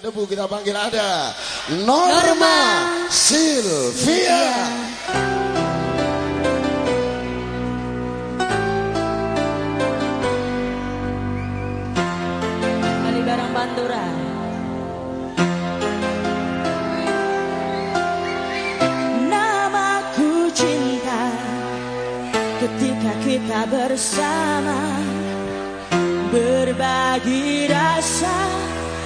debu kita panggil ada Norma, Norma. Namaku cinta ketika kita bersama. Berbagi rasa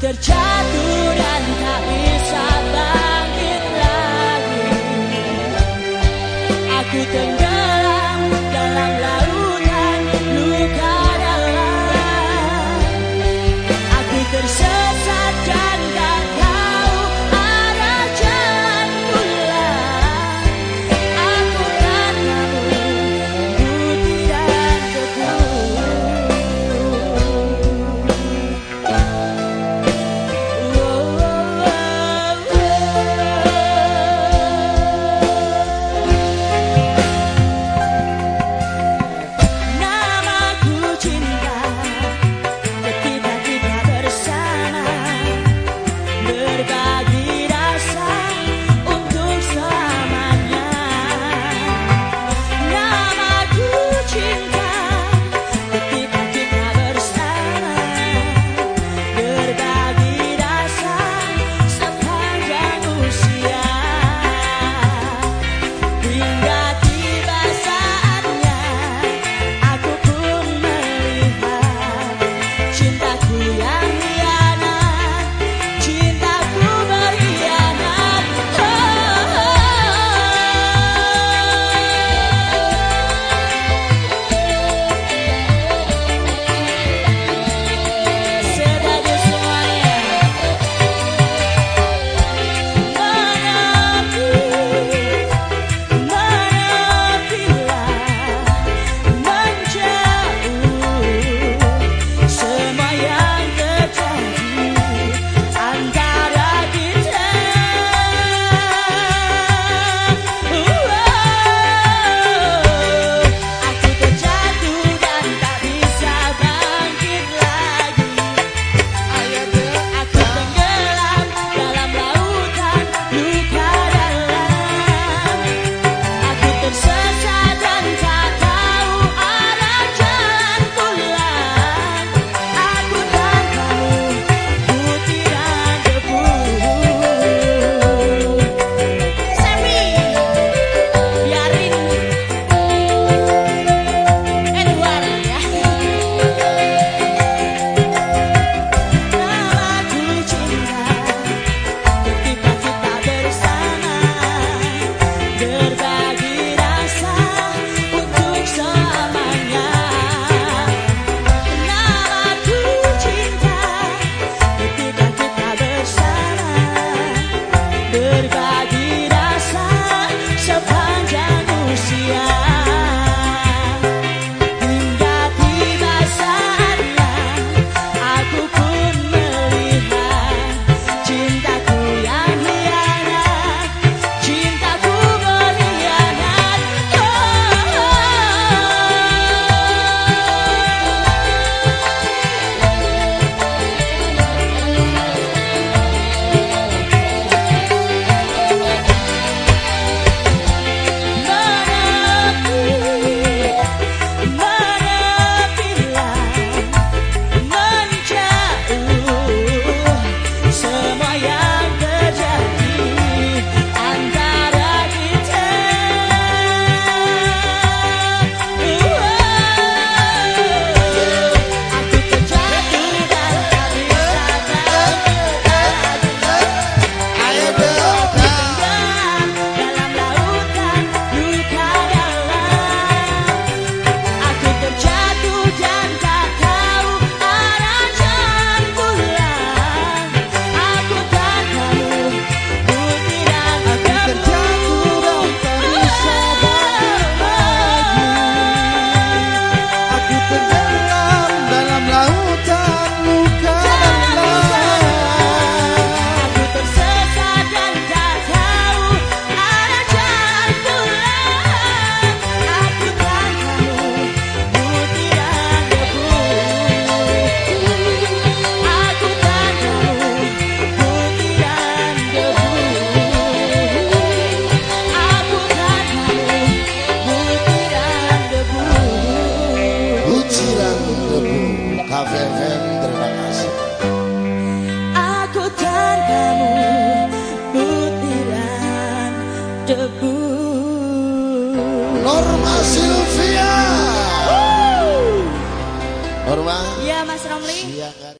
terjatuh